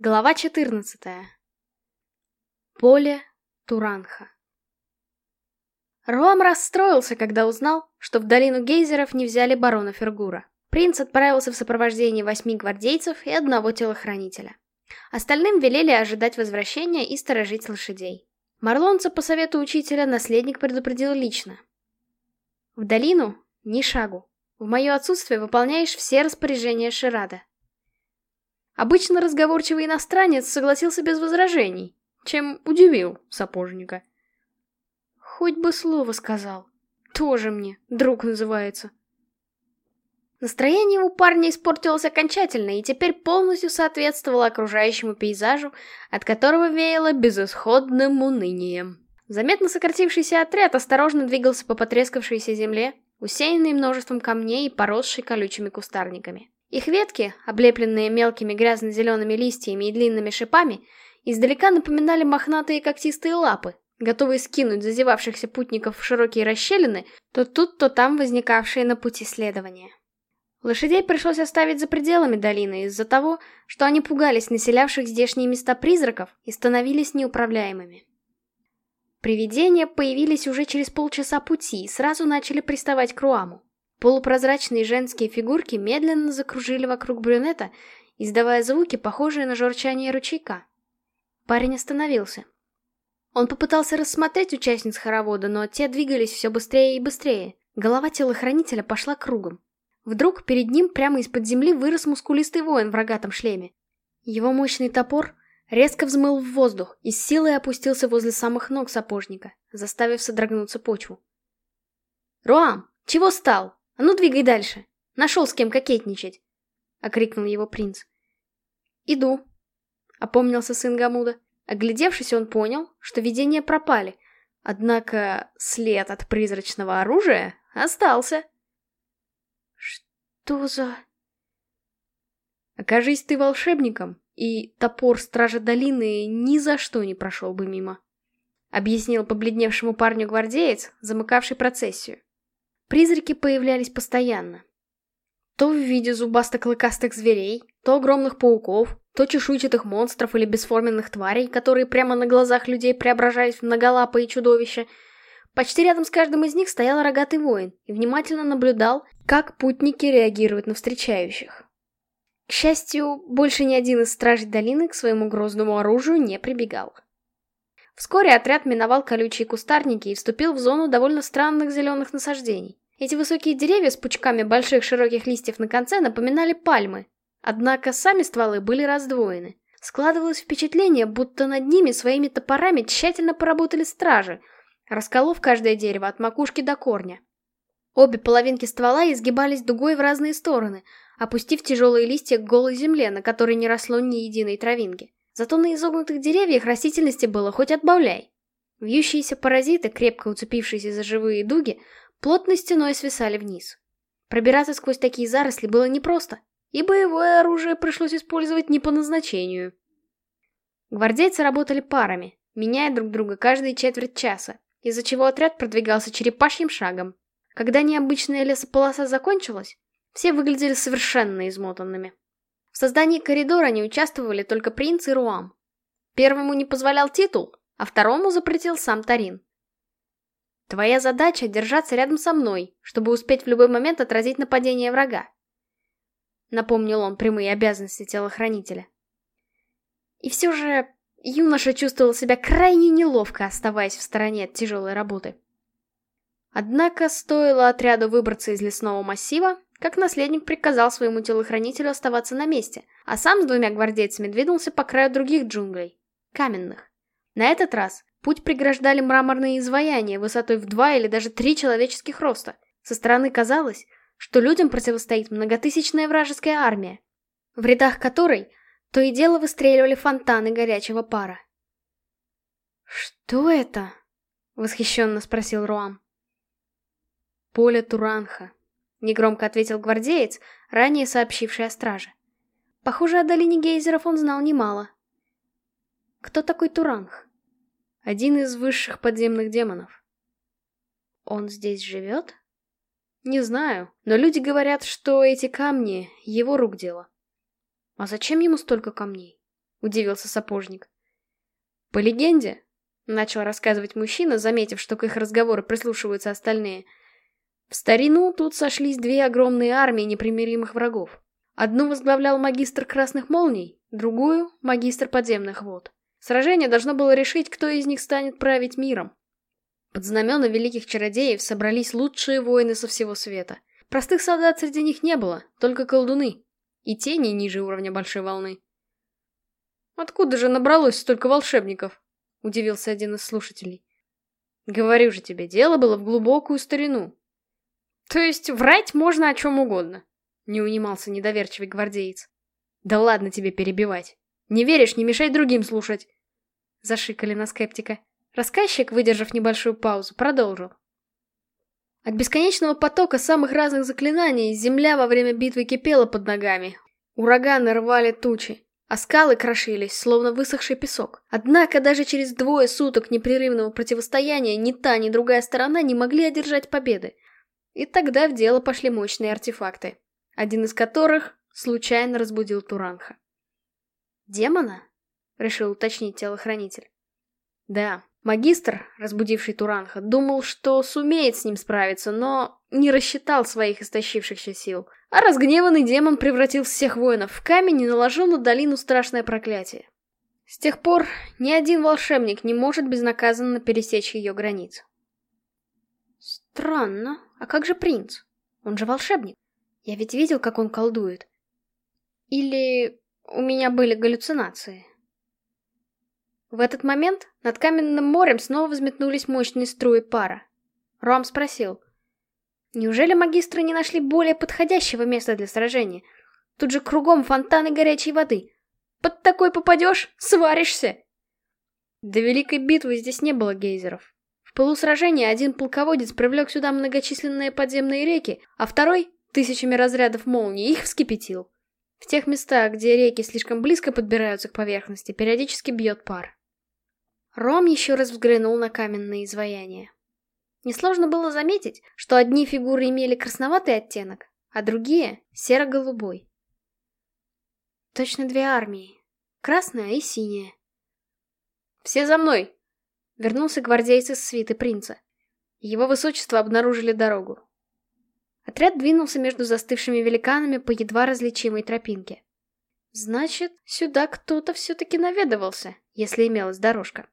Глава 14. Поле Туранха. Руам расстроился, когда узнал, что в долину гейзеров не взяли барона Фергура. Принц отправился в сопровождении восьми гвардейцев и одного телохранителя. Остальным велели ожидать возвращения и сторожить лошадей. Марлонца по совету учителя наследник предупредил лично. В долину ни шагу. В мое отсутствие выполняешь все распоряжения Ширада. Обычно разговорчивый иностранец согласился без возражений, чем удивил сапожника. Хоть бы слово сказал. Тоже мне, друг называется. Настроение у парня испортилось окончательно и теперь полностью соответствовало окружающему пейзажу, от которого веяло безысходным унынием. Заметно сократившийся отряд осторожно двигался по потрескавшейся земле, усеянной множеством камней и поросшей колючими кустарниками. Их ветки, облепленные мелкими грязно-зелеными листьями и длинными шипами, издалека напоминали мохнатые когтистые лапы, готовые скинуть зазевавшихся путников в широкие расщелины, то тут, то там возникавшие на пути следования. Лошадей пришлось оставить за пределами долины из-за того, что они пугались населявших здешние места призраков и становились неуправляемыми. Привидения появились уже через полчаса пути и сразу начали приставать к Руаму. Полупрозрачные женские фигурки медленно закружили вокруг брюнета, издавая звуки, похожие на журчание ручейка. Парень остановился. Он попытался рассмотреть участниц хоровода, но те двигались все быстрее и быстрее. Голова телохранителя пошла кругом. Вдруг перед ним прямо из-под земли вырос мускулистый воин в рогатом шлеме. Его мощный топор резко взмыл в воздух и с силой опустился возле самых ног сапожника, заставив содрогнуться почву. «Руам, чего стал?» «А ну, двигай дальше! Нашел с кем кокетничать!» — окрикнул его принц. «Иду», — опомнился сын Гамуда. Оглядевшись, он понял, что видения пропали, однако след от призрачного оружия остался. «Что за...» «Окажись ты волшебником, и топор Стража Долины ни за что не прошел бы мимо», — объяснил побледневшему парню гвардеец, замыкавший процессию. Призраки появлялись постоянно. То в виде зубасто-клыкастых зверей, то огромных пауков, то чешуйчатых монстров или бесформенных тварей, которые прямо на глазах людей преображались в многолапые чудовища. Почти рядом с каждым из них стоял рогатый воин и внимательно наблюдал, как путники реагируют на встречающих. К счастью, больше ни один из стражей долины к своему грозному оружию не прибегал. Вскоре отряд миновал колючие кустарники и вступил в зону довольно странных зеленых насаждений. Эти высокие деревья с пучками больших широких листьев на конце напоминали пальмы, однако сами стволы были раздвоены. Складывалось впечатление, будто над ними своими топорами тщательно поработали стражи, расколов каждое дерево от макушки до корня. Обе половинки ствола изгибались дугой в разные стороны, опустив тяжелые листья к голой земле, на которой не росло ни единой травинки. Зато на изогнутых деревьях растительности было хоть отбавляй. Вьющиеся паразиты, крепко уцепившиеся за живые дуги, плотной стеной свисали вниз. Пробираться сквозь такие заросли было непросто, и боевое оружие пришлось использовать не по назначению. Гвардейцы работали парами, меняя друг друга каждые четверть часа, из-за чего отряд продвигался черепашьим шагом. Когда необычная лесополоса закончилась, все выглядели совершенно измотанными. В создании коридора не участвовали только принц и Руам. Первому не позволял титул, а второму запретил сам Тарин. Твоя задача — держаться рядом со мной, чтобы успеть в любой момент отразить нападение врага. Напомнил он прямые обязанности телохранителя. И все же юноша чувствовал себя крайне неловко, оставаясь в стороне от тяжелой работы. Однако стоило отряду выбраться из лесного массива, как наследник приказал своему телохранителю оставаться на месте, а сам с двумя гвардейцами двинулся по краю других джунглей, каменных. На этот раз путь преграждали мраморные изваяния высотой в два или даже три человеческих роста. Со стороны казалось, что людям противостоит многотысячная вражеская армия, в рядах которой то и дело выстреливали фонтаны горячего пара. «Что это?» — восхищенно спросил Руам. «Поле Туранха», — негромко ответил гвардеец, ранее сообщивший о страже. Похоже, о долине гейзеров он знал немало. Кто такой Туранх? Один из высших подземных демонов. Он здесь живет? Не знаю, но люди говорят, что эти камни — его рук дело. А зачем ему столько камней? — удивился сапожник. «По легенде», — начал рассказывать мужчина, заметив, что к их разговору прислушиваются остальные, — «в старину тут сошлись две огромные армии непримиримых врагов. Одну возглавлял магистр Красных Молний, другую — магистр Подземных Вод. Сражение должно было решить, кто из них станет править миром. Под знамена великих чародеев собрались лучшие воины со всего света. Простых солдат среди них не было, только колдуны. И тени ниже уровня большой волны. «Откуда же набралось столько волшебников?» — удивился один из слушателей. «Говорю же тебе, дело было в глубокую старину». «То есть врать можно о чем угодно?» — не унимался недоверчивый гвардеец. «Да ладно тебе перебивать. Не веришь, не мешай другим слушать!» Зашикали на скептика. Рассказчик, выдержав небольшую паузу, продолжил. От бесконечного потока самых разных заклинаний земля во время битвы кипела под ногами. Ураганы рвали тучи, а скалы крошились, словно высохший песок. Однако даже через двое суток непрерывного противостояния ни та, ни другая сторона не могли одержать победы. И тогда в дело пошли мощные артефакты, один из которых случайно разбудил Туранха. «Демона?» — решил уточнить телохранитель. «Да, Магистр, разбудивший Туранха, думал, что сумеет с ним справиться, но не рассчитал своих истощившихся сил. А разгневанный демон превратил всех воинов в камень и наложил на долину страшное проклятие. С тех пор ни один волшебник не может безнаказанно пересечь ее границ. Странно, а как же принц? Он же волшебник. Я ведь видел, как он колдует. Или у меня были галлюцинации? В этот момент над каменным морем снова взметнулись мощные струи пара. Ром спросил. Неужели магистры не нашли более подходящего места для сражения? Тут же кругом фонтаны горячей воды. Под такой попадешь, сваришься. До Великой битвы здесь не было гейзеров. В полусражении один полководец привлек сюда многочисленные подземные реки, а второй, тысячами разрядов молнии, их вскипятил. В тех местах, где реки слишком близко подбираются к поверхности, периодически бьет пар. Ром еще раз взглянул на каменные изваяния. Несложно было заметить, что одни фигуры имели красноватый оттенок, а другие — серо-голубой. Точно две армии. Красная и синяя. «Все за мной!» — вернулся гвардейец из свиты принца. Его высочество обнаружили дорогу. Отряд двинулся между застывшими великанами по едва различимой тропинке. Значит, сюда кто-то все-таки наведывался, если имелась дорожка.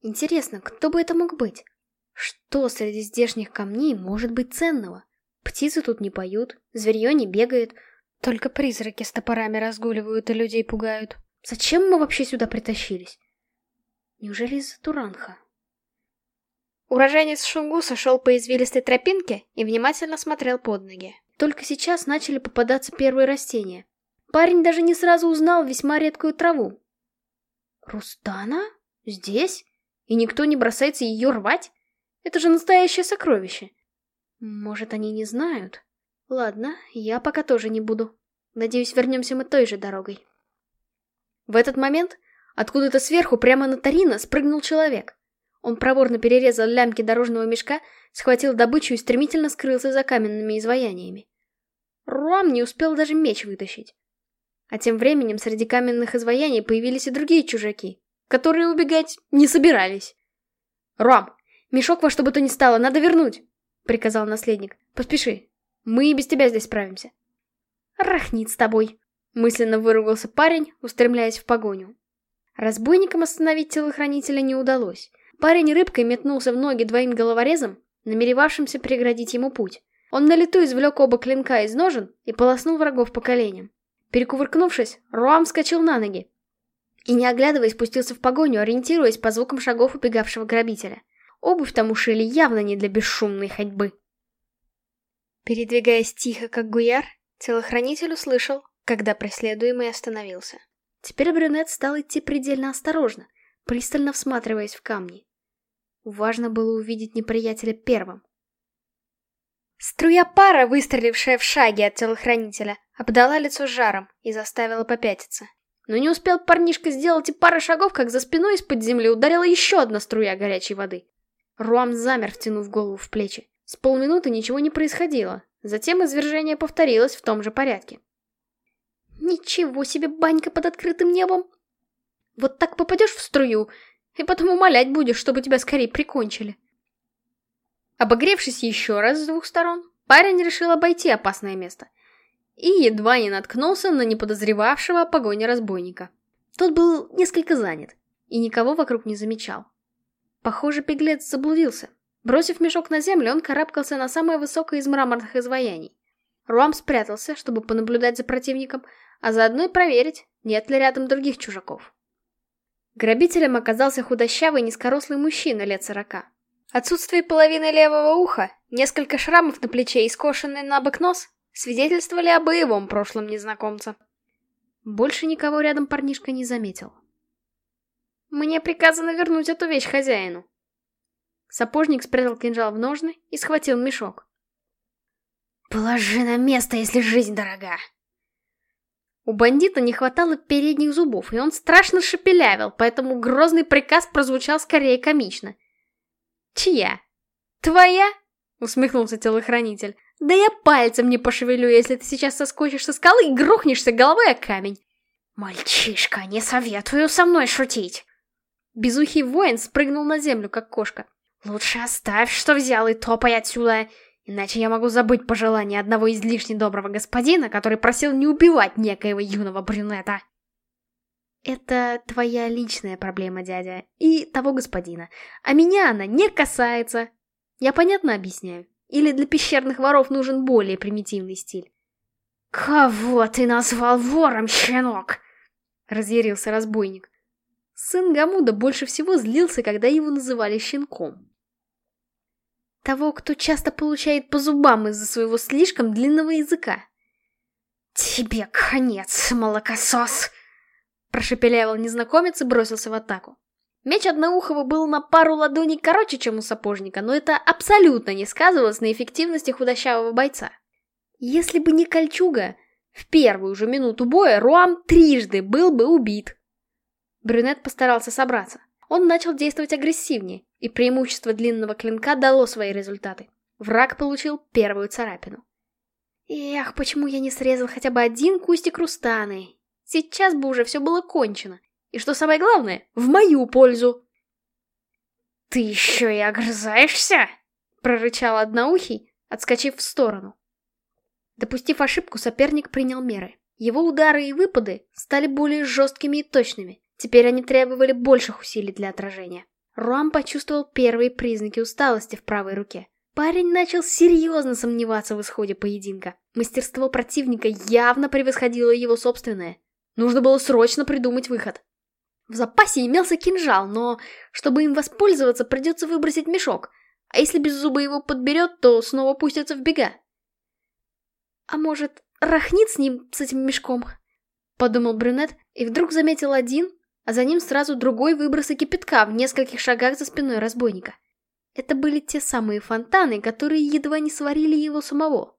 Интересно, кто бы это мог быть? Что среди здешних камней может быть ценного? Птицы тут не поют, зверье не бегает, только призраки с топорами разгуливают и людей пугают. Зачем мы вообще сюда притащились? Неужели из-за Туранха? Уроженец Шунгуса шел по извилистой тропинке и внимательно смотрел под ноги. Только сейчас начали попадаться первые растения. Парень даже не сразу узнал весьма редкую траву. «Рустана? Здесь?» И никто не бросается ее рвать? Это же настоящее сокровище. Может, они не знают? Ладно, я пока тоже не буду. Надеюсь, вернемся мы той же дорогой. В этот момент откуда-то сверху прямо на Тарина спрыгнул человек. Он проворно перерезал лямки дорожного мешка, схватил добычу и стремительно скрылся за каменными изваяниями. Руам не успел даже меч вытащить. А тем временем среди каменных изваяний появились и другие чужаки, которые убегать не собирались. «Ром, мешок во что бы то ни стало, надо вернуть!» — приказал наследник. «Поспеши, мы и без тебя здесь справимся». «Рахнит с тобой!» — мысленно выругался парень, устремляясь в погоню. Разбойникам остановить телохранителя не удалось. Парень рыбкой метнулся в ноги двоим головорезам, намеревавшимся преградить ему путь. Он на лету извлек оба клинка из ножен и полоснул врагов по коленям. Перекувыркнувшись, Руам вскочил на ноги, и, не оглядываясь, спустился в погоню, ориентируясь по звукам шагов убегавшего грабителя. Обувь там ушили явно не для бесшумной ходьбы. Передвигаясь тихо, как гуяр, телохранитель услышал, когда преследуемый остановился. Теперь брюнет стал идти предельно осторожно, пристально всматриваясь в камни. Важно было увидеть неприятеля первым. Струя пара, выстрелившая в шаге от телохранителя, обдала лицо жаром и заставила попятиться. Но не успел парнишка сделать и пары шагов, как за спиной из-под земли ударила еще одна струя горячей воды. Руам замер, втянув голову в плечи. С полминуты ничего не происходило. Затем извержение повторилось в том же порядке. Ничего себе банька под открытым небом! Вот так попадешь в струю, и потом умолять будешь, чтобы тебя скорее прикончили. Обогревшись еще раз с двух сторон, парень решил обойти опасное место. И едва не наткнулся на неподозревавшего о погоне разбойника. Тот был несколько занят и никого вокруг не замечал. Похоже, пиглец заблудился. Бросив мешок на землю, он карабкался на самое высокое из мраморных изваяний. Руам спрятался, чтобы понаблюдать за противником, а заодно и проверить, нет ли рядом других чужаков. Грабителем оказался худощавый низкорослый мужчина лет сорока. Отсутствие половины левого уха, несколько шрамов на плече и скошенный на бок нос свидетельствовали о боевом прошлом незнакомца. Больше никого рядом парнишка не заметил. «Мне приказано вернуть эту вещь хозяину». Сапожник спрятал кинжал в ножны и схватил мешок. «Положи на место, если жизнь дорога!» У бандита не хватало передних зубов, и он страшно шепелявил, поэтому грозный приказ прозвучал скорее комично. «Чья? Твоя?» — усмехнулся телохранитель. «Да я пальцем не пошевелю, если ты сейчас соскочишь со скалы и грохнешься головой о камень!» «Мальчишка, не советую со мной шутить!» Безухий воин спрыгнул на землю, как кошка. «Лучше оставь, что взял, и топай отсюда!» Иначе я могу забыть пожелание одного излишне доброго господина, который просил не убивать некоего юного брюнета. Это твоя личная проблема, дядя, и того господина. А меня она не касается. Я понятно объясняю? Или для пещерных воров нужен более примитивный стиль? «Кого ты назвал вором, щенок?» — разъярился разбойник. Сын Гамуда больше всего злился, когда его называли щенком. Того, кто часто получает по зубам из-за своего слишком длинного языка. «Тебе конец, молокосос!» Прошепелявил незнакомец и бросился в атаку. Меч Одноухова был на пару ладоней короче, чем у сапожника, но это абсолютно не сказывалось на эффективности худощавого бойца. Если бы не кольчуга, в первую же минуту боя Руам трижды был бы убит. Брюнет постарался собраться. Он начал действовать агрессивнее, и преимущество длинного клинка дало свои результаты. Враг получил первую царапину. Эх, почему я не срезал хотя бы один кустик рустаны? Сейчас бы уже все было кончено. И что самое главное, в мою пользу. «Ты еще и огрызаешься?» — прорычал одноухий, отскочив в сторону. Допустив ошибку, соперник принял меры. Его удары и выпады стали более жесткими и точными. Теперь они требовали больших усилий для отражения. Руам почувствовал первые признаки усталости в правой руке. Парень начал серьезно сомневаться в исходе поединка. Мастерство противника явно превосходило его собственное. Нужно было срочно придумать выход. В запасе имелся кинжал, но чтобы им воспользоваться, придется выбросить мешок. А если без зуба его подберет, то снова пустится в бега. А может, рахнит с ним, с этим мешком? Подумал брюнет и вдруг заметил один, а за ним сразу другой выброс кипятка в нескольких шагах за спиной разбойника. Это были те самые фонтаны, которые едва не сварили его самого.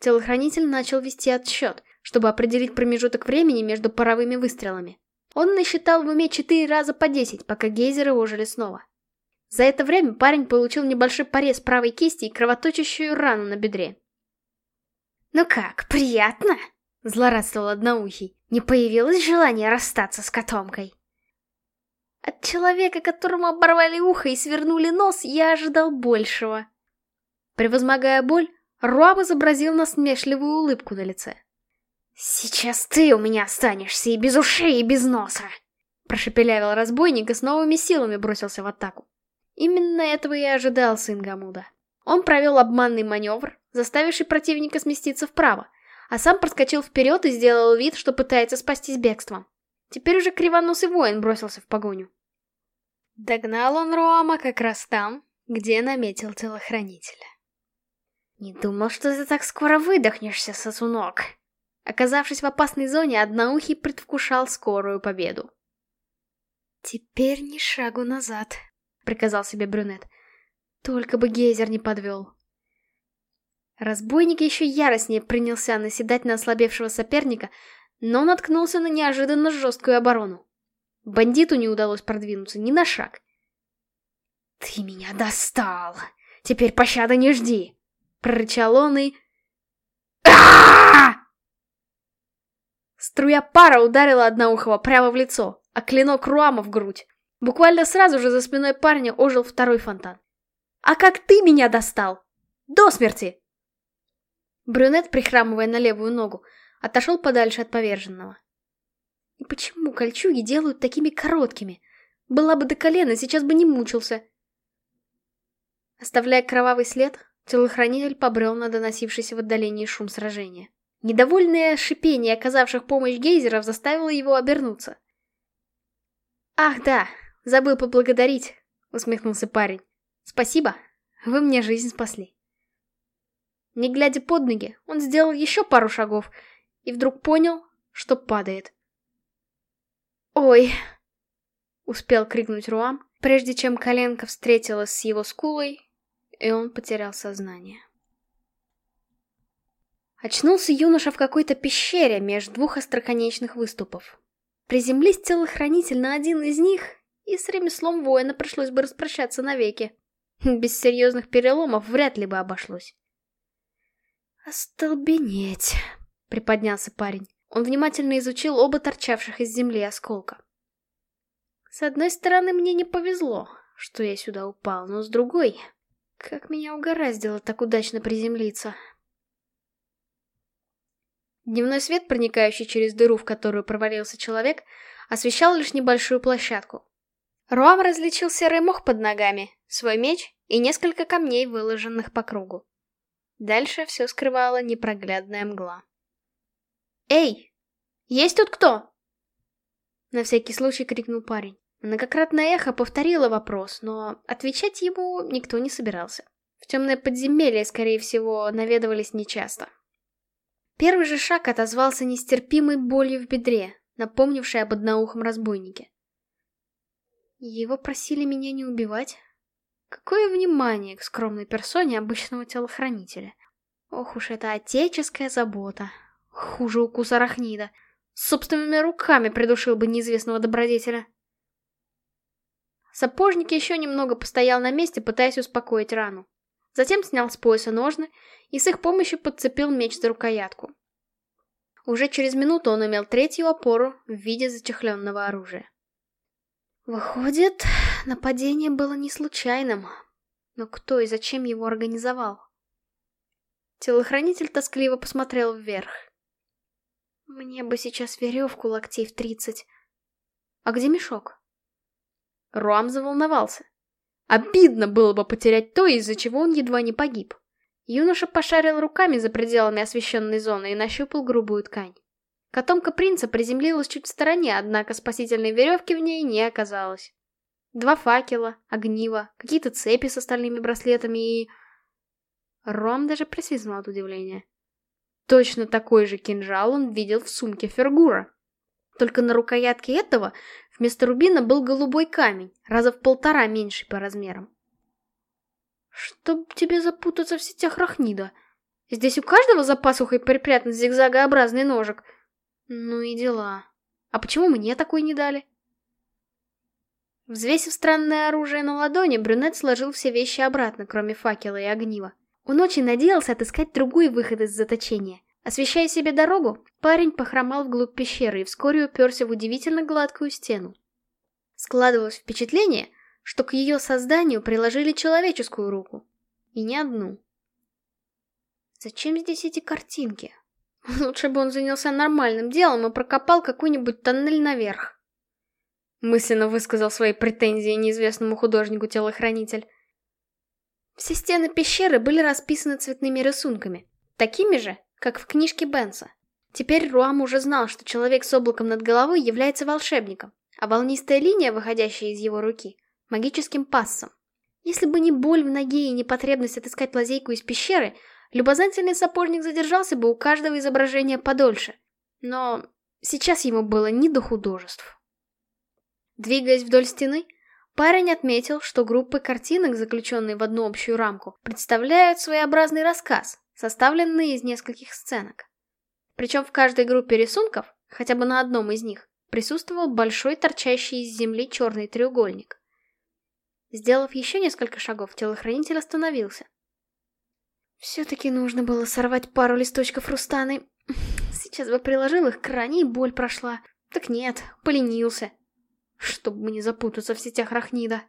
Телохранитель начал вести отсчет, чтобы определить промежуток времени между паровыми выстрелами. Он насчитал в уме четыре раза по десять, пока гейзеры ожили снова. За это время парень получил небольшой порез правой кисти и кровоточащую рану на бедре. «Ну как, приятно?» — злорадствовал одноухий. Не появилось желания расстаться с котомкой? От человека, которому оборвали ухо и свернули нос, я ожидал большего. Превозмогая боль, Руаб изобразил насмешливую улыбку на лице. «Сейчас ты у меня останешься и без ушей, и без носа!» Прошепелявил разбойник и с новыми силами бросился в атаку. Именно этого и ожидал сын Гамуда. Он провел обманный маневр, заставивший противника сместиться вправо, а сам проскочил вперед и сделал вид, что пытается спастись бегством. Теперь уже кривоносый воин бросился в погоню. Догнал он Руама как раз там, где наметил телохранителя. «Не думал, что ты так скоро выдохнешься, сосунок!» Оказавшись в опасной зоне, Одноухий предвкушал скорую победу. «Теперь ни шагу назад», — приказал себе брюнет. «Только бы гейзер не подвел». Разбойник еще яростнее принялся наседать на ослабевшего соперника, но наткнулся на неожиданно жесткую оборону. Бандиту не удалось продвинуться ни на шаг. «Ты меня достал! Теперь пощады не жди!» — прорычал он и... Струя пара ударила Одноухого прямо в лицо, а клинок Руама в грудь. Буквально сразу же за спиной парня ожил второй фонтан. «А как ты меня достал? До смерти!» Брюнет, прихрамывая на левую ногу, отошел подальше от поверженного. И почему кольчуги делают такими короткими? Была бы до колена, сейчас бы не мучился. Оставляя кровавый след, телохранитель побрел на доносившийся в отдалении шум сражения. Недовольное шипение оказавших помощь гейзеров заставило его обернуться. «Ах да, забыл поблагодарить», — усмехнулся парень. «Спасибо, вы мне жизнь спасли». Не глядя под ноги, он сделал еще пару шагов и вдруг понял, что падает. «Ой!» — успел крикнуть Руам, прежде чем коленка встретилась с его скулой, и он потерял сознание. Очнулся юноша в какой-то пещере между двух остроконечных выступов. Приземлись телохранитель на один из них, и с ремеслом воина пришлось бы распрощаться навеки. Без серьезных переломов вряд ли бы обошлось. «Остолбенеть!» — приподнялся парень. Он внимательно изучил оба торчавших из земли осколка. С одной стороны, мне не повезло, что я сюда упал, но с другой... Как меня угораздило так удачно приземлиться. Дневной свет, проникающий через дыру, в которую провалился человек, освещал лишь небольшую площадку. Руам различил серый мох под ногами, свой меч и несколько камней, выложенных по кругу. Дальше все скрывала непроглядная мгла. «Эй! Есть тут кто?» На всякий случай крикнул парень. Многократное эхо повторило вопрос, но отвечать ему никто не собирался. В темное подземелье, скорее всего, наведывались нечасто. Первый же шаг отозвался нестерпимой болью в бедре, напомнившей об одноухом разбойнике. Его просили меня не убивать. Какое внимание к скромной персоне обычного телохранителя. Ох уж это отеческая забота. Хуже укуса арахнида. Собственными руками придушил бы неизвестного добродетеля. Сапожник еще немного постоял на месте, пытаясь успокоить рану. Затем снял с пояса ножны и с их помощью подцепил меч за рукоятку. Уже через минуту он имел третью опору в виде зачехленного оружия. Выходит, нападение было не случайным. Но кто и зачем его организовал? Телохранитель тоскливо посмотрел вверх. Мне бы сейчас веревку локтей в тридцать. А где мешок? Руам заволновался. Обидно было бы потерять то, из-за чего он едва не погиб. Юноша пошарил руками за пределами освещенной зоны и нащупал грубую ткань. Котомка принца приземлилась чуть в стороне, однако спасительной веревки в ней не оказалось. Два факела, огниво, какие-то цепи с остальными браслетами и... Ром даже присвистнул от удивления. Точно такой же кинжал он видел в сумке Фергура. Только на рукоятке этого вместо рубина был голубой камень, раза в полтора меньше по размерам. Чтоб тебе запутаться в сетях Рахнида. Здесь у каждого за пасухой припрятан зигзагообразный ножик. Ну и дела. А почему мне такой не дали? Взвесив странное оружие на ладони, брюнет сложил все вещи обратно, кроме факела и огнива. Он очень надеялся отыскать другой выход из заточения. Освещая себе дорогу, парень похромал вглубь пещеры и вскоре уперся в удивительно гладкую стену. Складывалось впечатление, что к ее созданию приложили человеческую руку. И не одну. Зачем здесь эти картинки? Лучше бы он занялся нормальным делом и прокопал какой-нибудь тоннель наверх. Мысленно высказал свои претензии неизвестному художнику-телохранитель. Все стены пещеры были расписаны цветными рисунками, такими же, как в книжке Бенса. Теперь Руам уже знал, что человек с облаком над головой является волшебником, а волнистая линия, выходящая из его руки, магическим пассом. Если бы не боль в ноге и непотребность отыскать лазейку из пещеры, любознательный сапожник задержался бы у каждого изображения подольше. Но сейчас ему было не до художеств. Двигаясь вдоль стены, Парень отметил, что группы картинок, заключенные в одну общую рамку, представляют своеобразный рассказ, составленный из нескольких сценок. Причем в каждой группе рисунков, хотя бы на одном из них, присутствовал большой торчащий из земли черный треугольник. Сделав еще несколько шагов, телохранитель остановился. Все-таки нужно было сорвать пару листочков Рустаны. Сейчас бы приложил их к ране и боль прошла. Так нет, поленился. Чтобы не запутаться в сетях Рахнида.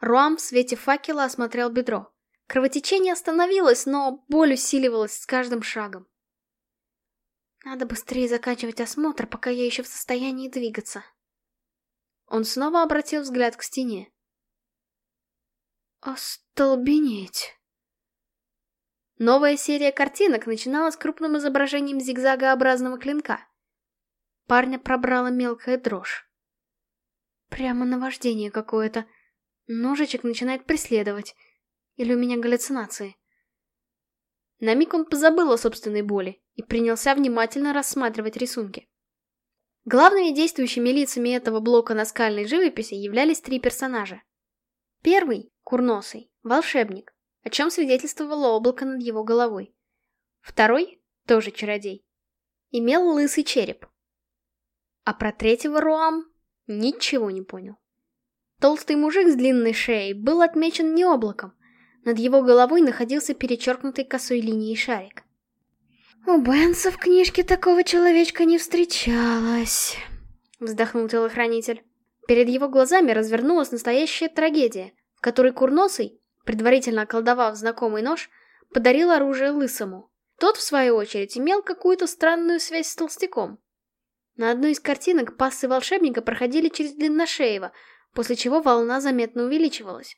Руам в свете факела осмотрел бедро. Кровотечение остановилось, но боль усиливалась с каждым шагом. Надо быстрее заканчивать осмотр, пока я еще в состоянии двигаться. Он снова обратил взгляд к стене. Остолбенеть. Новая серия картинок начиналась крупным изображением зигзагообразного клинка. Парня пробрала мелкая дрожь. Прямо наваждение какое-то. Ножичек начинает преследовать. Или у меня галлюцинации? На миг он позабыл о собственной боли и принялся внимательно рассматривать рисунки. Главными действующими лицами этого блока наскальной живописи являлись три персонажа. Первый, курносый, волшебник, о чем свидетельствовало облако над его головой. Второй, тоже чародей, имел лысый череп. А про третьего Руам ничего не понял. Толстый мужик с длинной шеей был отмечен не облаком, над его головой находился перечеркнутый косой линией шарик. «У Бенса в книжке такого человечка не встречалось», — вздохнул телохранитель. Перед его глазами развернулась настоящая трагедия, в которой Курносый, предварительно околдовав знакомый нож, подарил оружие Лысому. Тот, в свою очередь, имел какую-то странную связь с Толстяком. На одной из картинок пассы волшебника проходили через Длинношеева, после чего волна заметно увеличивалась.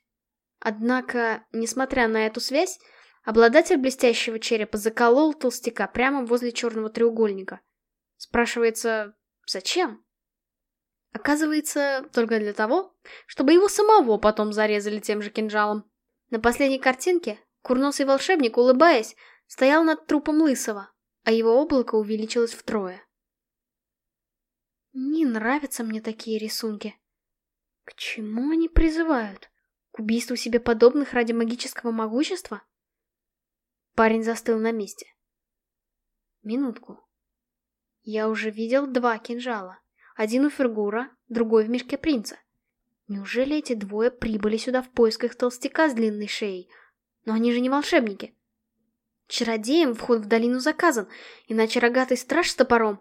Однако, несмотря на эту связь, обладатель блестящего черепа заколол толстяка прямо возле черного треугольника. Спрашивается, зачем? Оказывается, только для того, чтобы его самого потом зарезали тем же кинжалом. На последней картинке курносый волшебник, улыбаясь, стоял над трупом Лысого, а его облако увеличилось втрое. Не нравятся мне такие рисунки. К чему они призывают? К убийству себе подобных ради магического могущества? Парень застыл на месте. Минутку. Я уже видел два кинжала. Один у Фергура, другой в мешке принца. Неужели эти двое прибыли сюда в поисках толстяка с длинной шеей? Но они же не волшебники. Чародеям вход в долину заказан, иначе рогатый страж с топором...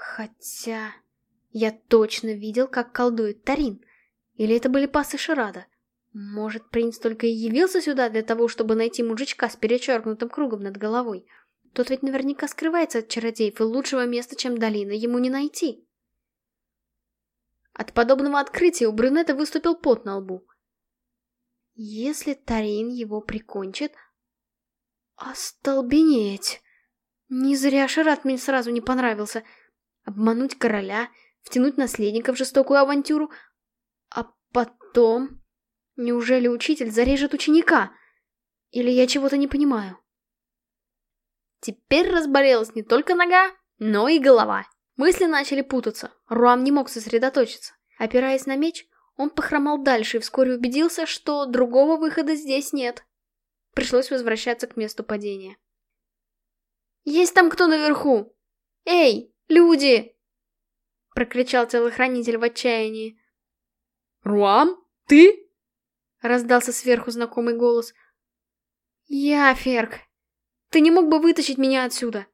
Хотя... Я точно видел, как колдует Тарин. Или это были пасы Ширада? Может, принц только и явился сюда для того, чтобы найти мужичка с перечеркнутым кругом над головой? Тот ведь наверняка скрывается от чародеев, и лучшего места, чем долина, ему не найти. От подобного открытия у брюнета выступил пот на лбу. Если Тарин его прикончит... Остолбенеть! Не зря Шарат мне сразу не понравился. Обмануть короля, втянуть наследника в жестокую авантюру, а потом... Неужели учитель зарежет ученика? Или я чего-то не понимаю? Теперь разболелась не только нога, но и голова. Мысли начали путаться. Руам не мог сосредоточиться. Опираясь на меч, он похромал дальше и вскоре убедился, что другого выхода здесь нет. Пришлось возвращаться к месту падения. «Есть там кто наверху? Эй, люди!» Прокричал телохранитель в отчаянии. «Руам, ты?» Раздался сверху знакомый голос. «Я, Ферк. Ты не мог бы вытащить меня отсюда?»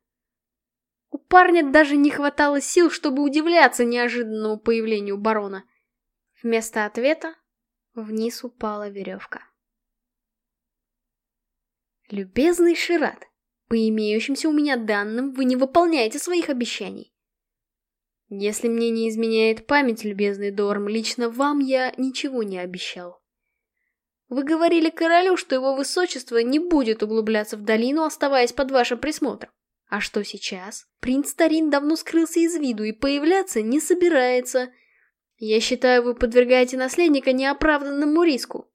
У парня даже не хватало сил, чтобы удивляться неожиданному появлению барона. Вместо ответа вниз упала веревка. Любезный Шират, по имеющимся у меня данным, вы не выполняете своих обещаний. Если мне не изменяет память, любезный Дорм, лично вам я ничего не обещал. Вы говорили королю, что его высочество не будет углубляться в долину, оставаясь под вашим присмотром. А что сейчас? Принц Тарин давно скрылся из виду и появляться не собирается. Я считаю, вы подвергаете наследника неоправданному риску.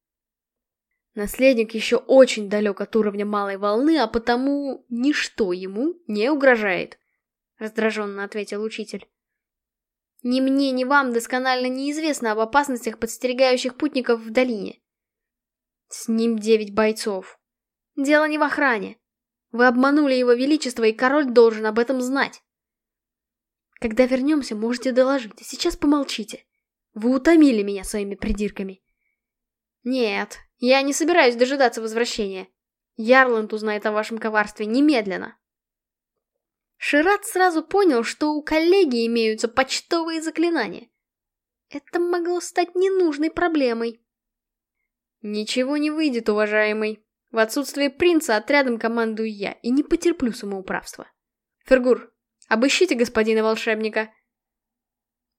Наследник еще очень далек от уровня малой волны, а потому ничто ему не угрожает, раздраженно ответил учитель. Ни мне, ни вам досконально неизвестно об опасностях, подстерегающих путников в долине. С ним девять бойцов. Дело не в охране. Вы обманули его величество, и король должен об этом знать. Когда вернемся, можете доложить, а сейчас помолчите. Вы утомили меня своими придирками. Нет, я не собираюсь дожидаться возвращения. Ярланд узнает о вашем коварстве немедленно. Шират сразу понял, что у коллеги имеются почтовые заклинания. Это могло стать ненужной проблемой. Ничего не выйдет, уважаемый. В отсутствие принца отрядом командую я и не потерплю самоуправства. Фергур, обыщите господина волшебника.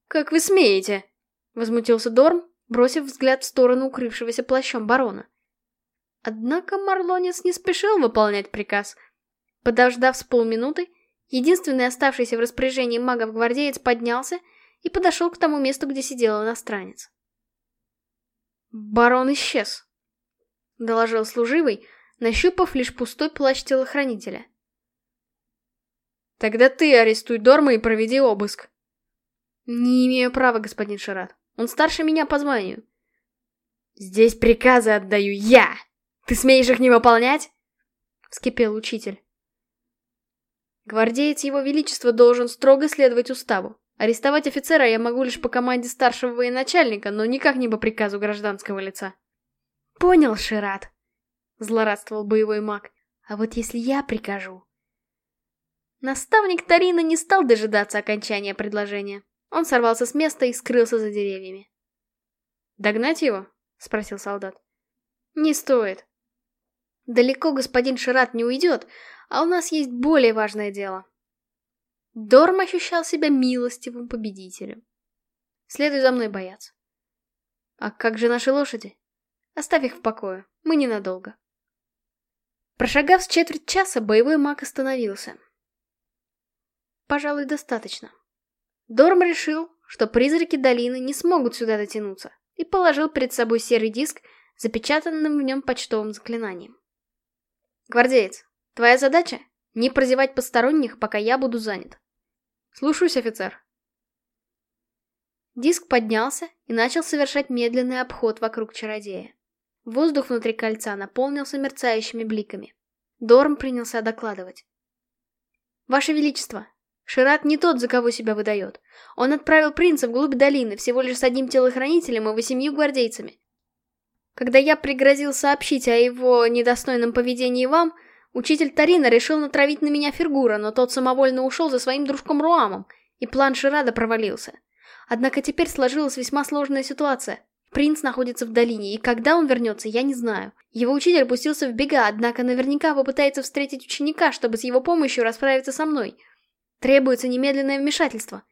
Как вы смеете? Возмутился Дорм, бросив взгляд в сторону укрывшегося плащом барона. Однако Марлонец не спешил выполнять приказ. Подождав с полминуты, единственный оставшийся в распоряжении магов гвардеец поднялся и подошел к тому месту, где сидел иностранец. «Барон исчез», — доложил служивый, нащупав лишь пустой плащ телохранителя. «Тогда ты арестуй Дорма и проведи обыск». «Не имею права, господин Шарат. Он старше меня по званию». «Здесь приказы отдаю я! Ты смеешь их не выполнять?» — вскипел учитель. Гвардеец Его Величества должен строго следовать уставу. Арестовать офицера я могу лишь по команде старшего военачальника, но никак не по приказу гражданского лица. Понял, Шират. Злорадствовал боевой маг. А вот если я прикажу... Наставник Тарина не стал дожидаться окончания предложения. Он сорвался с места и скрылся за деревьями. «Догнать его?» — спросил солдат. «Не стоит. Далеко господин Шират не уйдет, а у нас есть более важное дело». Дорм ощущал себя милостивым победителем. Следуй за мной, боец. А как же наши лошади? Оставь их в покое, мы ненадолго. Прошагав с четверть часа, боевой маг остановился. Пожалуй, достаточно. Дорм решил, что призраки долины не смогут сюда дотянуться, и положил перед собой серый диск, запечатанным в нем почтовым заклинанием. Гвардеец, твоя задача — не прозевать посторонних, пока я буду занят. Слушаюсь, офицер. Диск поднялся и начал совершать медленный обход вокруг чародея. Воздух внутри кольца наполнился мерцающими бликами. Дорм принялся докладывать. «Ваше Величество, Шират не тот, за кого себя выдает. Он отправил принца вглубь долины, всего лишь с одним телохранителем и восемью гвардейцами. Когда я пригрозил сообщить о его недостойном поведении вам, Учитель Тарина решил натравить на меня Фергура, но тот самовольно ушел за своим дружком Руамом, и план Ширада провалился. Однако теперь сложилась весьма сложная ситуация. Принц находится в долине, и когда он вернется, я не знаю. Его учитель пустился в бега, однако наверняка попытается встретить ученика, чтобы с его помощью расправиться со мной. Требуется немедленное вмешательство.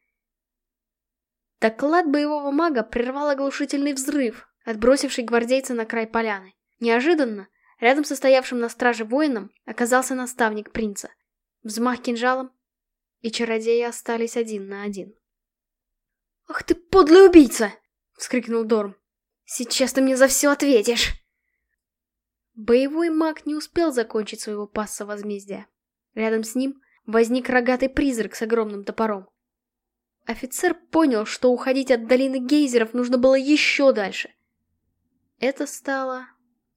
Доклад боевого мага прервал оглушительный взрыв, отбросивший гвардейца на край поляны. Неожиданно Рядом со стоявшим на страже воином оказался наставник принца. Взмах кинжалом, и чародеи остались один на один. «Ах ты подлый убийца!» — вскрикнул Дорм. «Сейчас ты мне за все ответишь!» Боевой маг не успел закончить своего пасса возмездия. Рядом с ним возник рогатый призрак с огромным топором. Офицер понял, что уходить от долины гейзеров нужно было еще дальше. Это стало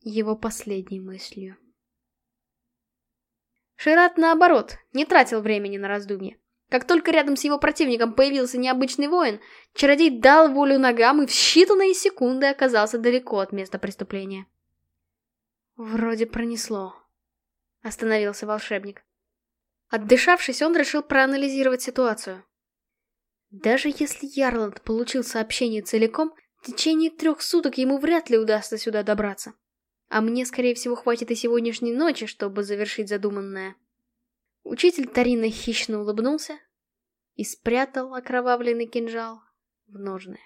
его последней мыслью. Шират, наоборот, не тратил времени на раздумье. Как только рядом с его противником появился необычный воин, чародей дал волю ногам и в считанные секунды оказался далеко от места преступления. «Вроде пронесло», — остановился волшебник. Отдышавшись, он решил проанализировать ситуацию. Даже если Ярланд получил сообщение целиком, в течение трех суток ему вряд ли удастся сюда добраться. А мне, скорее всего, хватит и сегодняшней ночи, чтобы завершить задуманное. Учитель Тарина хищно улыбнулся и спрятал окровавленный кинжал в ножны.